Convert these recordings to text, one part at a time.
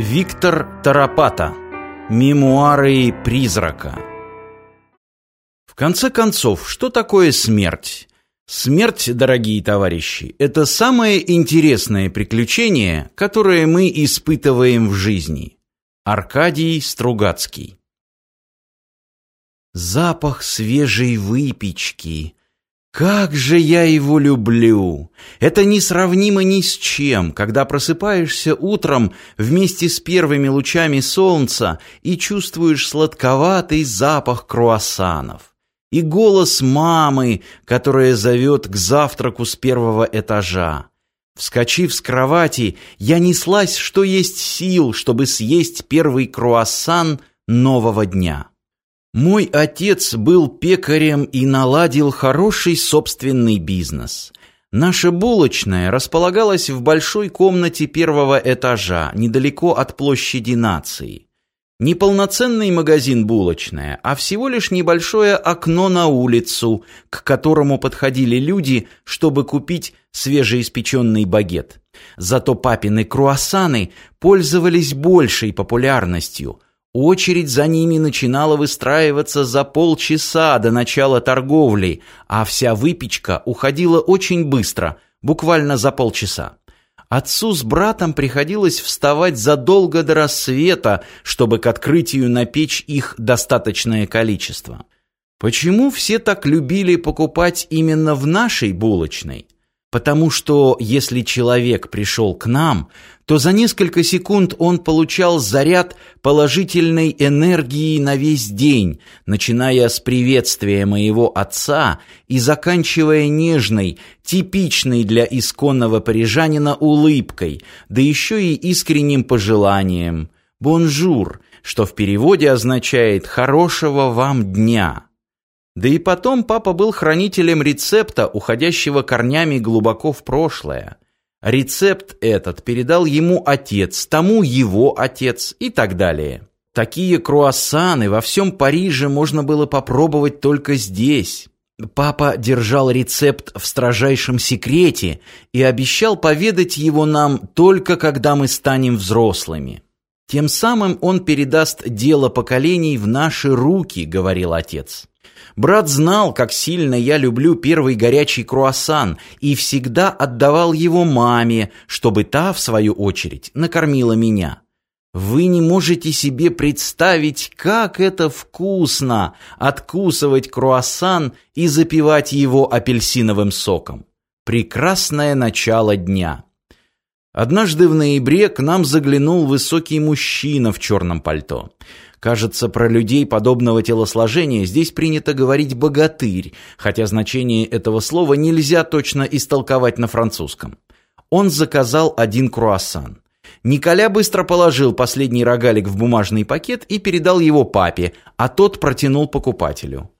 Виктор Тарапата. Мемуары призрака. В конце концов, что такое смерть? Смерть, дорогие товарищи, это самое интересное приключение, которое мы испытываем в жизни. Аркадий Стругацкий. Запах свежей выпечки, как же я его люблю! Это несравнимо ни с чем, когда просыпаешься утром вместе с первыми лучами солнца и чувствуешь сладковатый запах круассанов. И голос мамы, которая зовет к завтраку с первого этажа. Вскочив с кровати, я неслась, что есть сил, чтобы съесть первый круассан нового дня. Мой отец был пекарем и наладил хороший собственный бизнес. Наша булочная располагалась в большой комнате первого этажа, недалеко от площади нации. Не полноценный магазин булочная, а всего лишь небольшое окно на улицу, к которому подходили люди, чтобы купить свежеиспеченный багет. Зато папины круассаны пользовались большей популярностью – Очередь за ними начинала выстраиваться за полчаса до начала торговли, а вся выпечка уходила очень быстро, буквально за полчаса. Отцу с братом приходилось вставать задолго до рассвета, чтобы к открытию напечь их достаточное количество. Почему все так любили покупать именно в нашей булочной? Потому что если человек пришел к нам, то за несколько секунд он получал заряд положительной энергии на весь день, начиная с приветствия моего отца и заканчивая нежной, типичной для исконного парижанина улыбкой, да еще и искренним пожеланием «bonjour», что в переводе означает «хорошего вам дня». Да и потом папа был хранителем рецепта, уходящего корнями глубоко в прошлое. Рецепт этот передал ему отец, тому его отец и так далее. Такие круассаны во всем Париже можно было попробовать только здесь. Папа держал рецепт в строжайшем секрете и обещал поведать его нам только когда мы станем взрослыми. Тем самым он передаст дело поколений в наши руки, говорил отец. Брат знал, как сильно я люблю первый горячий круассан и всегда отдавал его маме, чтобы та, в свою очередь, накормила меня. Вы не можете себе представить, как это вкусно откусывать круассан и запивать его апельсиновым соком. Прекрасное начало дня. Однажды в ноябре к нам заглянул высокий мужчина в черном пальто. Кажется, про людей подобного телосложения здесь принято говорить «богатырь», хотя значение этого слова нельзя точно истолковать на французском. Он заказал один круассан. Николя быстро положил последний рогалик в бумажный пакет и передал его папе, а тот протянул покупателю.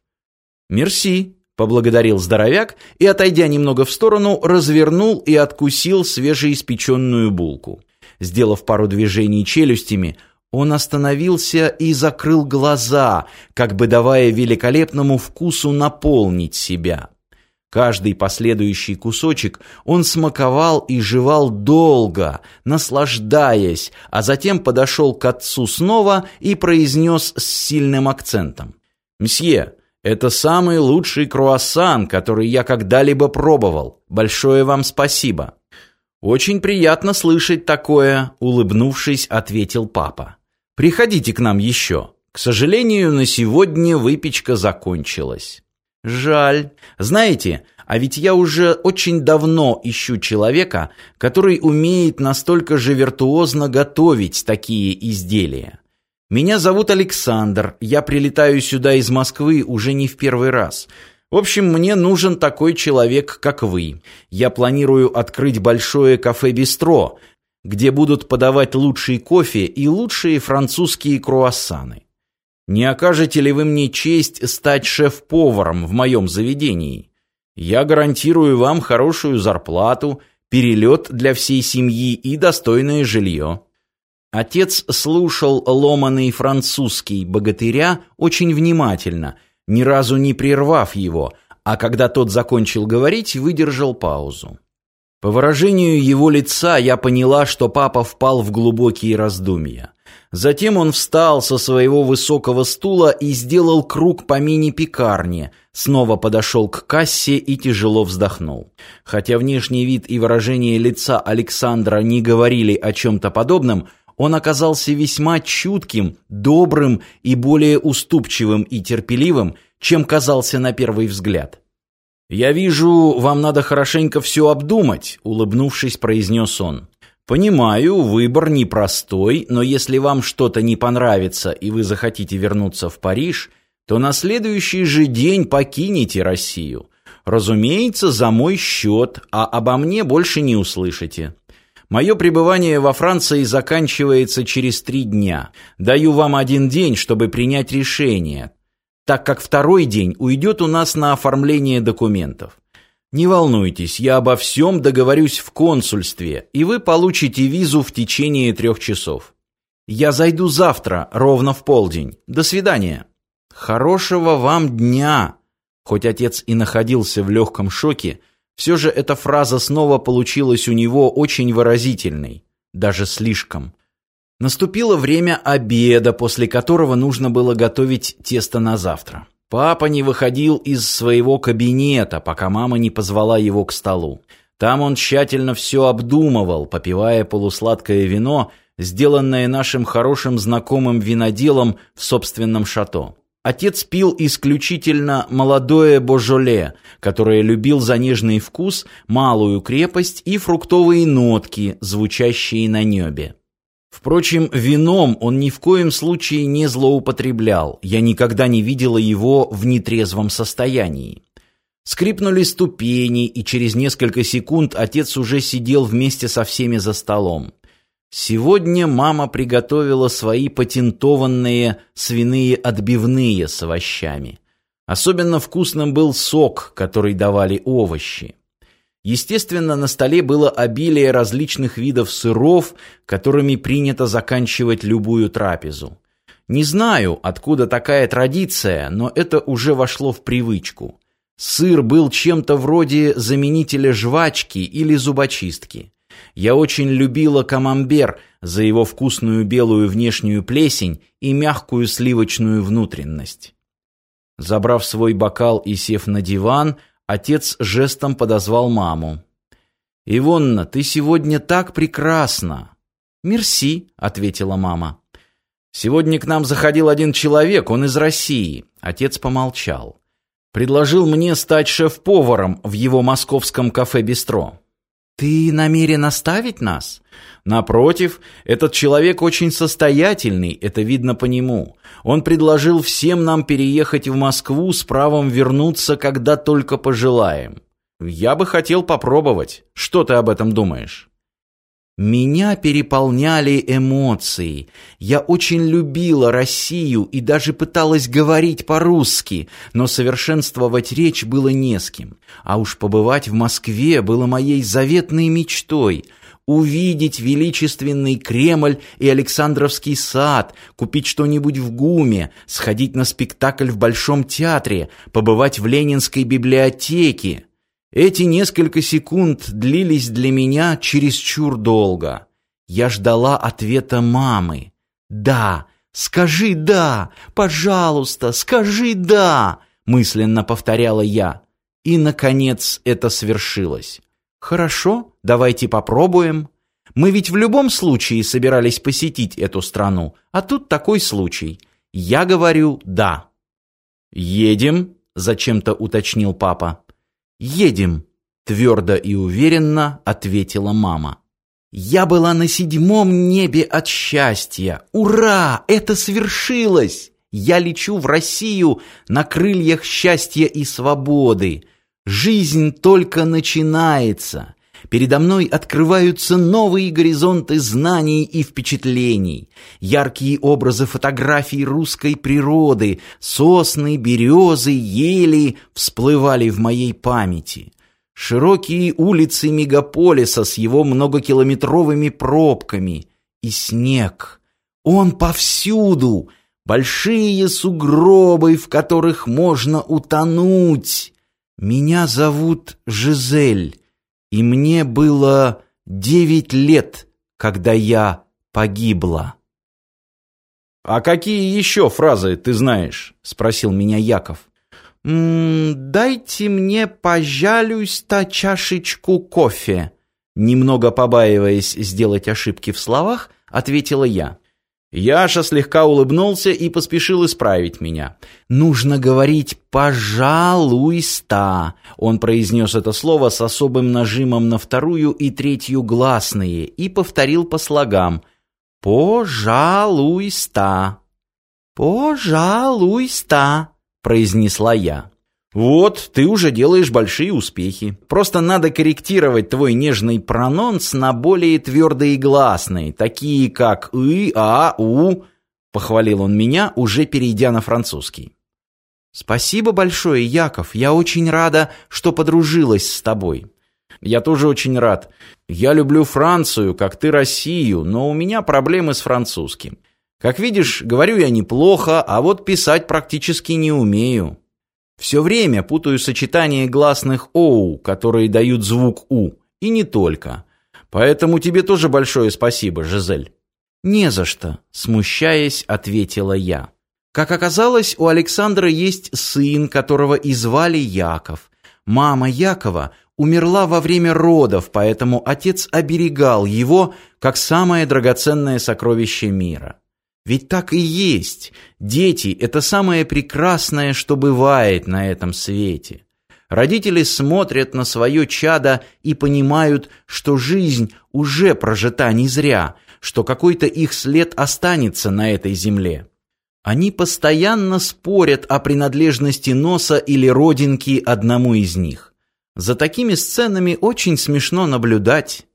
«Мерси», — поблагодарил здоровяк и, отойдя немного в сторону, развернул и откусил свежеиспеченную булку. Сделав пару движений челюстями, он остановился и закрыл глаза, как бы давая великолепному вкусу наполнить себя. Каждый последующий кусочек он смаковал и жевал долго, наслаждаясь, а затем подошел к отцу снова и произнес с сильным акцентом. «Мсье, это самый лучший круассан, который я когда-либо пробовал. Большое вам спасибо». «Очень приятно слышать такое», — улыбнувшись, ответил папа. Приходите к нам еще. К сожалению, на сегодня выпечка закончилась. Жаль. Знаете, а ведь я уже очень давно ищу человека, который умеет настолько же виртуозно готовить такие изделия. Меня зовут Александр, я прилетаю сюда из Москвы уже не в первый раз. В общем, мне нужен такой человек, как вы. Я планирую открыть большое кафе-бистро, где будут подавать лучший кофе и лучшие французские круассаны. Не окажете ли вы мне честь стать шеф-поваром в моем заведении? Я гарантирую вам хорошую зарплату, перелет для всей семьи и достойное жилье». Отец слушал ломаный французский богатыря очень внимательно, ни разу не прервав его, а когда тот закончил говорить, выдержал паузу. По выражению его лица я поняла, что папа впал в глубокие раздумья. Затем он встал со своего высокого стула и сделал круг по мини-пекарне, снова подошел к кассе и тяжело вздохнул. Хотя внешний вид и выражение лица Александра не говорили о чем-то подобном, он оказался весьма чутким, добрым и более уступчивым и терпеливым, чем казался на первый взгляд. «Я вижу, вам надо хорошенько все обдумать», — улыбнувшись, произнес он. «Понимаю, выбор непростой, но если вам что-то не понравится и вы захотите вернуться в Париж, то на следующий же день покинете Россию. Разумеется, за мой счет, а обо мне больше не услышите. Мое пребывание во Франции заканчивается через три дня. Даю вам один день, чтобы принять решение, так как второй день уйдет у нас на оформление документов. Не волнуйтесь, я обо всем договорюсь в консульстве, и вы получите визу в течение трех часов. Я зайду завтра, ровно в полдень. До свидания. Хорошего вам дня. Хоть отец и находился в легком шоке, все же эта фраза снова получилась у него очень выразительной, даже слишком. Наступило время обеда, после которого нужно было готовить тесто на завтра. Папа не выходил из своего кабинета, пока мама не позвала его к столу. Там он тщательно все обдумывал, попивая полусладкое вино, сделанное нашим хорошим знакомым виноделом в собственном шато. Отец пил исключительно молодое божоле, которое любил за нежный вкус, малую крепость и фруктовые нотки, звучащие на небе. Впрочем, вином он ни в коем случае не злоупотреблял. Я никогда не видела его в нетрезвом состоянии. Скрипнули ступени, и через несколько секунд отец уже сидел вместе со всеми за столом. Сегодня мама приготовила свои патентованные свиные отбивные с овощами. Особенно вкусным был сок, который давали овощи. Естественно, на столе было обилие различных видов сыров, которыми принято заканчивать любую трапезу. Не знаю, откуда такая традиция, но это уже вошло в привычку. Сыр был чем-то вроде заменителя жвачки или зубочистки. Я очень любила камамбер за его вкусную белую внешнюю плесень и мягкую сливочную внутренность. Забрав свой бокал и сев на диван, Отец жестом подозвал маму. «Ивонна, ты сегодня так прекрасна!» «Мерси», — ответила мама. «Сегодня к нам заходил один человек, он из России». Отец помолчал. «Предложил мне стать шеф-поваром в его московском кафе-бистро». «Ты намерен оставить нас?» «Напротив, этот человек очень состоятельный, это видно по нему. Он предложил всем нам переехать в Москву с правом вернуться, когда только пожелаем. Я бы хотел попробовать. Что ты об этом думаешь?» Меня переполняли эмоции. Я очень любила Россию и даже пыталась говорить по-русски, но совершенствовать речь было не с кем. А уж побывать в Москве было моей заветной мечтой — увидеть величественный Кремль и Александровский сад, купить что-нибудь в ГУМе, сходить на спектакль в Большом театре, побывать в Ленинской библиотеке. Эти несколько секунд длились для меня чересчур долго. Я ждала ответа мамы. «Да, скажи «да», пожалуйста, скажи «да», мысленно повторяла я. И, наконец, это свершилось. «Хорошо, давайте попробуем. Мы ведь в любом случае собирались посетить эту страну, а тут такой случай. Я говорю «да». «Едем», — зачем-то уточнил папа. «Едем», — твердо и уверенно ответила мама. «Я была на седьмом небе от счастья! Ура! Это свершилось! Я лечу в Россию на крыльях счастья и свободы! Жизнь только начинается!» Передо мной открываются новые горизонты знаний и впечатлений, яркие образы фотографий русской природы, сосны, березы, ели всплывали в моей памяти. Широкие улицы мегаполиса с его многокилометровыми пробками и снег. Он повсюду, большие сугробы, в которых можно утонуть. Меня зовут Жизель. И мне было девять лет, когда я погибла. «А какие еще фразы ты знаешь?» — спросил меня Яков. «М -м, «Дайте мне, пожалуйста, чашечку кофе», немного побаиваясь сделать ошибки в словах, ответила я. Яша слегка улыбнулся и поспешил исправить меня. «Нужно говорить «пожалуйста». Он произнес это слово с особым нажимом на вторую и третью гласные и повторил по слогам «пожалуйста». «Пожалуйста», — произнесла я. Вот, ты уже делаешь большие успехи. Просто надо корректировать твой нежный прононс на более твердые гласные, такие как «ы», «а», «у», — похвалил он меня, уже перейдя на французский. «Спасибо большое, Яков. Я очень рада, что подружилась с тобой». «Я тоже очень рад. Я люблю Францию, как ты Россию, но у меня проблемы с французским. Как видишь, говорю я неплохо, а вот писать практически не умею». Все время путаю сочетание гласных «оу», которые дают звук «у», и не только. Поэтому тебе тоже большое спасибо, Жизель. «Не за что», — смущаясь, ответила я. Как оказалось, у Александра есть сын, которого и звали Яков. Мама Якова умерла во время родов, поэтому отец оберегал его как самое драгоценное сокровище мира. Ведь так и есть. Дети – это самое прекрасное, что бывает на этом свете. Родители смотрят на свое чадо и понимают, что жизнь уже прожита не зря, что какой-то их след останется на этой земле. Они постоянно спорят о принадлежности носа или родинки одному из них. За такими сценами очень смешно наблюдать.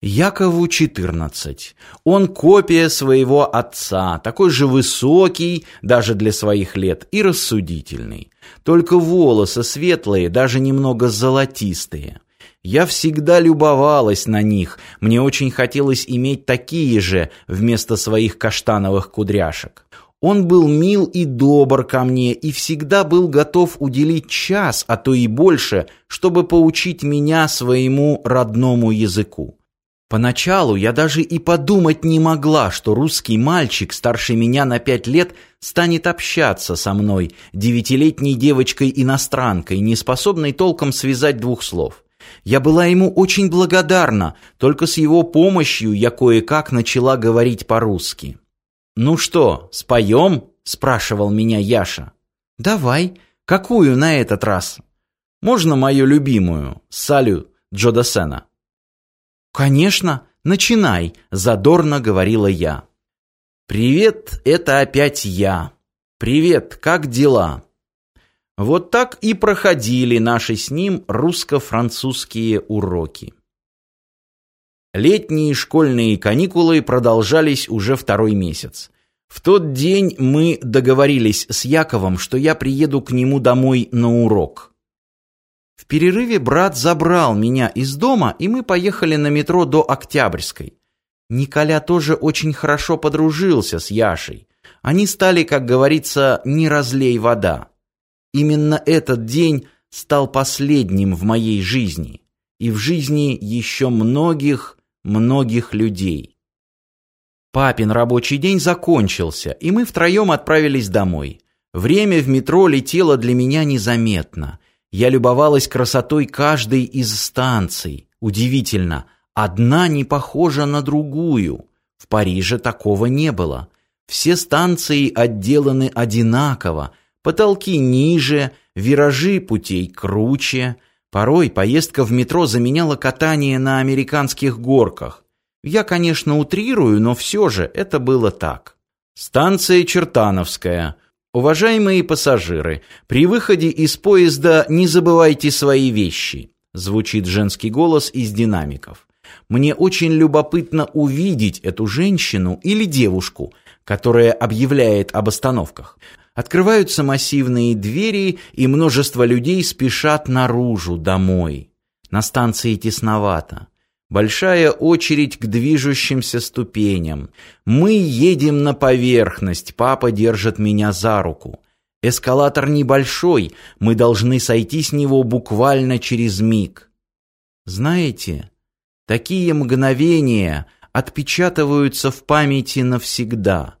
Якову 14. Он копия своего отца, такой же высокий, даже для своих лет, и рассудительный. Только волосы светлые, даже немного золотистые. Я всегда любовалась на них, мне очень хотелось иметь такие же вместо своих каштановых кудряшек. Он был мил и добр ко мне и всегда был готов уделить час, а то и больше, чтобы поучить меня своему родному языку. Поначалу я даже и подумать не могла, что русский мальчик, старше меня на пять лет, станет общаться со мной, девятилетней девочкой-иностранкой, не способной толком связать двух слов. Я была ему очень благодарна, только с его помощью я кое-как начала говорить по-русски. «Ну что, споем?» – спрашивал меня Яша. «Давай. Какую на этот раз?» «Можно мою любимую, Салю Джодасена?» «Конечно, начинай», — задорно говорила я. «Привет, это опять я. Привет, как дела?» Вот так и проходили наши с ним русско-французские уроки. Летние школьные каникулы продолжались уже второй месяц. В тот день мы договорились с Яковом, что я приеду к нему домой на урок. В перерыве брат забрал меня из дома, и мы поехали на метро до Октябрьской. Николя тоже очень хорошо подружился с Яшей. Они стали, как говорится, не разлей вода. Именно этот день стал последним в моей жизни и в жизни еще многих, многих людей. Папин рабочий день закончился, и мы втроем отправились домой. Время в метро летело для меня незаметно. Я любовалась красотой каждой из станций. Удивительно, одна не похожа на другую. В Париже такого не было. Все станции отделаны одинаково, потолки ниже, виражи путей круче. Порой поездка в метро заменяла катание на американских горках. Я, конечно, утрирую, но все же это было так. Станция Чертановская – Уважаемые пассажиры, при выходе из поезда не забывайте свои вещи. Звучит женский голос из динамиков. Мне очень любопытно увидеть эту женщину или девушку, которая объявляет об остановках. Открываются массивные двери, и множество людей спешат наружу, домой. На станции тесновато. Большая очередь к движущимся ступеням. Мы едем на поверхность, папа держит меня за руку. Эскалатор небольшой, мы должны сойти с него буквально через миг. Знаете, такие мгновения отпечатываются в памяти навсегда.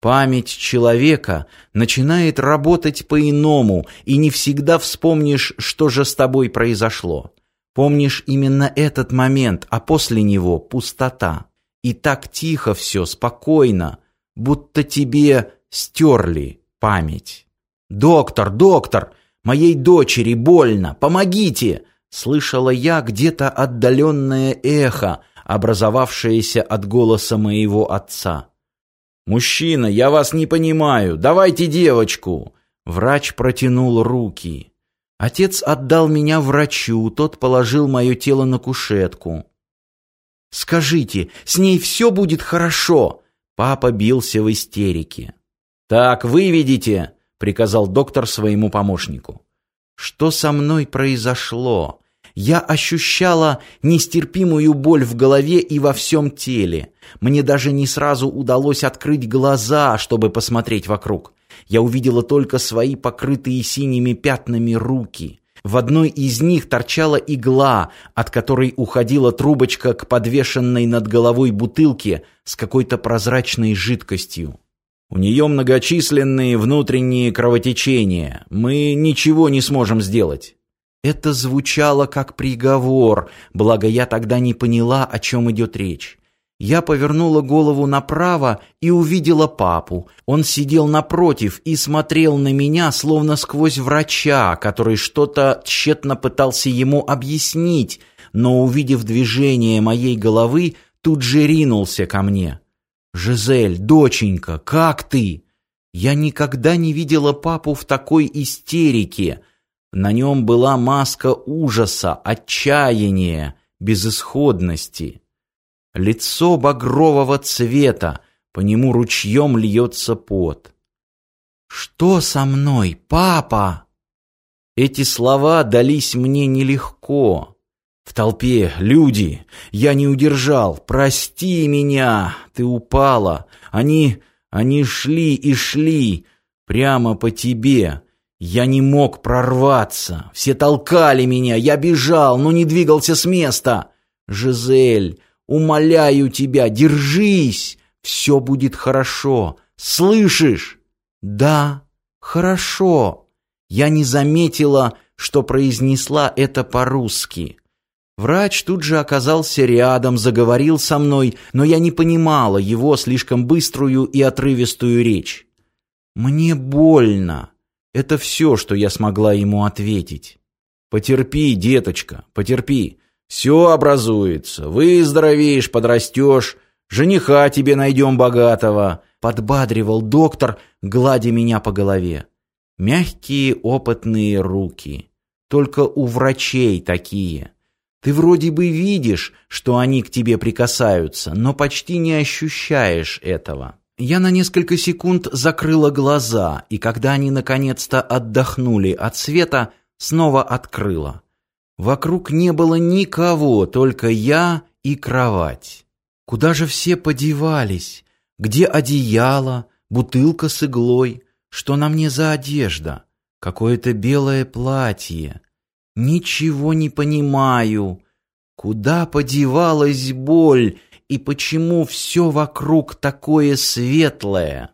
Память человека начинает работать по-иному, и не всегда вспомнишь, что же с тобой произошло. Помнишь именно этот момент, а после него пустота. И так тихо все, спокойно, будто тебе стерли память. «Доктор, доктор, моей дочери больно, помогите!» Слышала я где-то отдаленное эхо, образовавшееся от голоса моего отца. «Мужчина, я вас не понимаю, давайте девочку!» Врач протянул руки. Отец отдал меня врачу, тот положил мое тело на кушетку. «Скажите, с ней все будет хорошо?» Папа бился в истерике. «Так, выведите!» — приказал доктор своему помощнику. «Что со мной произошло?» Я ощущала нестерпимую боль в голове и во всем теле. Мне даже не сразу удалось открыть глаза, чтобы посмотреть вокруг. Я увидела только свои покрытые синими пятнами руки. В одной из них торчала игла, от которой уходила трубочка к подвешенной над головой бутылке с какой-то прозрачной жидкостью. У нее многочисленные внутренние кровотечения. Мы ничего не сможем сделать. Это звучало как приговор, благо я тогда не поняла, о чем идет речь. Я повернула голову направо и увидела папу. Он сидел напротив и смотрел на меня, словно сквозь врача, который что-то тщетно пытался ему объяснить, но, увидев движение моей головы, тут же ринулся ко мне. «Жизель, доченька, как ты?» Я никогда не видела папу в такой истерике — на нем была маска ужаса, отчаяния, безысходности. Лицо багрового цвета, по нему ручьем льется пот. «Что со мной, папа?» Эти слова дались мне нелегко. В толпе люди, я не удержал, прости меня, ты упала. Они, они шли и шли прямо по тебе. Я не мог прорваться. Все толкали меня. Я бежал, но не двигался с места. Жизель, умоляю тебя, держись. Все будет хорошо. Слышишь? Да, хорошо. Я не заметила, что произнесла это по-русски. Врач тут же оказался рядом, заговорил со мной, но я не понимала его слишком быструю и отрывистую речь. «Мне больно. Это все, что я смогла ему ответить. «Потерпи, деточка, потерпи. Все образуется. Выздоровеешь, подрастешь. Жениха тебе найдем богатого», — подбадривал доктор, гладя меня по голове. Мягкие опытные руки. Только у врачей такие. Ты вроде бы видишь, что они к тебе прикасаются, но почти не ощущаешь этого. Я на несколько секунд закрыла глаза, и когда они наконец-то отдохнули от света, снова открыла. Вокруг не было никого, только я и кровать. Куда же все подевались? Где одеяло, бутылка с иглой? Что на мне за одежда? Какое-то белое платье. Ничего не понимаю. Куда подевалась боль? и почему все вокруг такое светлое?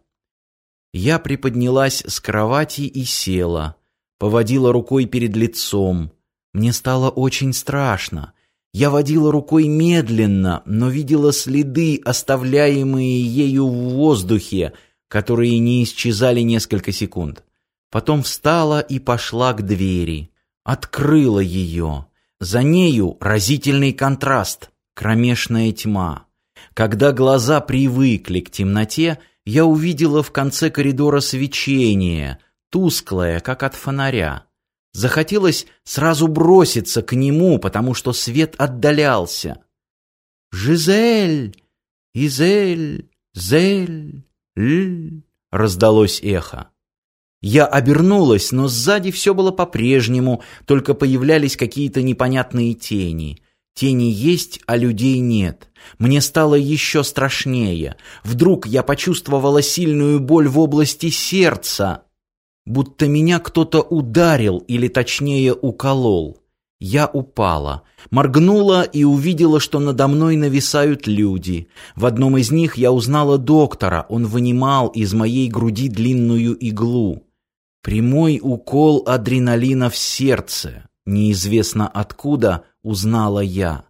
Я приподнялась с кровати и села, поводила рукой перед лицом. Мне стало очень страшно. Я водила рукой медленно, но видела следы, оставляемые ею в воздухе, которые не исчезали несколько секунд. Потом встала и пошла к двери. Открыла ее. За нею разительный контраст, кромешная тьма. Когда глаза привыкли к темноте, я увидела в конце коридора свечение, тусклое, как от фонаря. Захотелось сразу броситься к нему, потому что свет отдалялся. «Жизель! Изель! Зель! Ль!» — раздалось эхо. Я обернулась, но сзади все было по-прежнему, только появлялись какие-то непонятные тени — Тени есть, а людей нет. Мне стало еще страшнее. Вдруг я почувствовала сильную боль в области сердца, будто меня кто-то ударил или точнее уколол. Я упала, моргнула и увидела, что надо мной нависают люди. В одном из них я узнала доктора, он вынимал из моей груди длинную иглу. Прямой укол адреналина в сердце, неизвестно откуда, узнала я.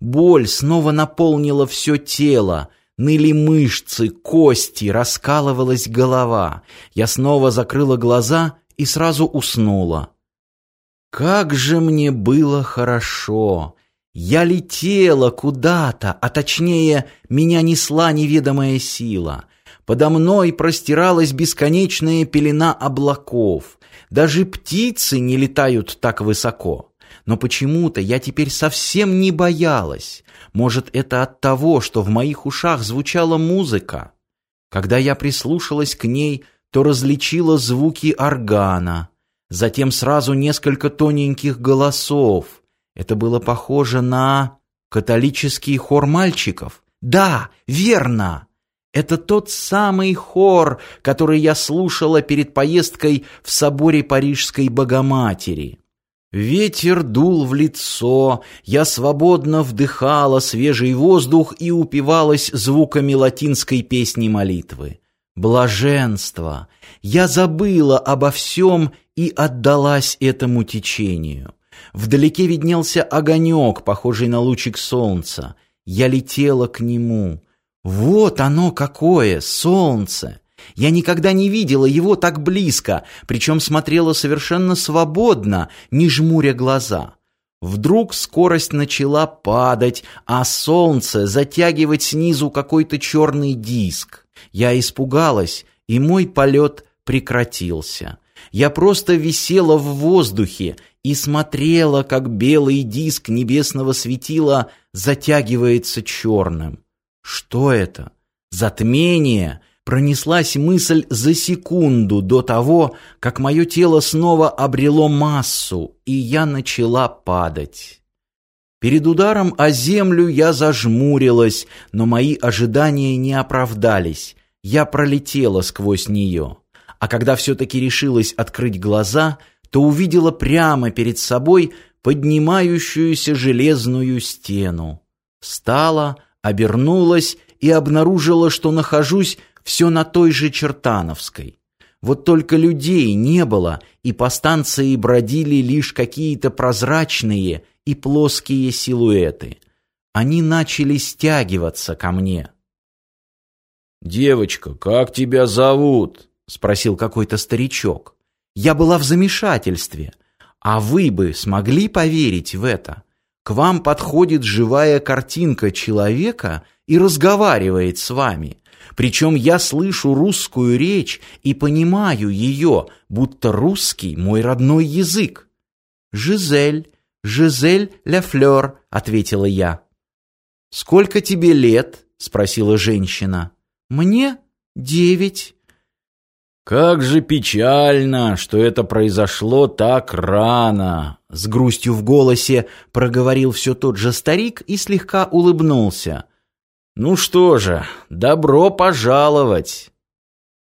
Боль снова наполнила все тело, ныли мышцы, кости, раскалывалась голова. Я снова закрыла глаза и сразу уснула. Как же мне было хорошо! Я летела куда-то, а точнее, меня несла неведомая сила. Подо мной простиралась бесконечная пелена облаков. Даже птицы не летают так высоко. Но почему-то я теперь совсем не боялась. Может, это от того, что в моих ушах звучала музыка. Когда я прислушалась к ней, то различила звуки органа затем сразу несколько тоненьких голосов. Это было похоже на католический хор мальчиков. Да, верно! Это тот самый хор, который я слушала перед поездкой в соборе Парижской Богоматери. Ветер дул в лицо, я свободно вдыхала свежий воздух и упивалась звуками латинской песни молитвы. Блаженство! Я забыла обо всем и отдалась этому течению. Вдалеке виднелся огонек, похожий на лучик солнца. Я летела к нему. Вот оно какое, солнце! Я никогда не видела его так близко, причем смотрела совершенно свободно, не жмуря глаза. Вдруг скорость начала падать, а солнце затягивать снизу какой-то черный диск. Я испугалась, и мой полет прекратился. Я просто висела в воздухе и смотрела, как белый диск небесного светила затягивается черным. Что это? Затмение? Пронеслась мысль за секунду до того, как мое тело снова обрело массу, и я начала падать. Перед ударом о землю я зажмурилась, но мои ожидания не оправдались. Я пролетела сквозь нее а когда все-таки решилась открыть глаза, то увидела прямо перед собой поднимающуюся железную стену. Встала, обернулась и обнаружила, что нахожусь все на той же Чертановской. Вот только людей не было, и по станции бродили лишь какие-то прозрачные и плоские силуэты. Они начали стягиваться ко мне. «Девочка, как тебя зовут?» спросил какой-то старичок. Я была в замешательстве. А вы бы смогли поверить в это? К вам подходит живая картинка человека и разговаривает с вами. Причем я слышу русскую речь и понимаю ее, будто русский мой родной язык. «Жизель, Жизель Ля Флёр», — ответила я. «Сколько тебе лет?» — спросила женщина. «Мне девять». «Как же печально, что это произошло так рано!» С грустью в голосе проговорил все тот же старик и слегка улыбнулся. «Ну что же, добро пожаловать!»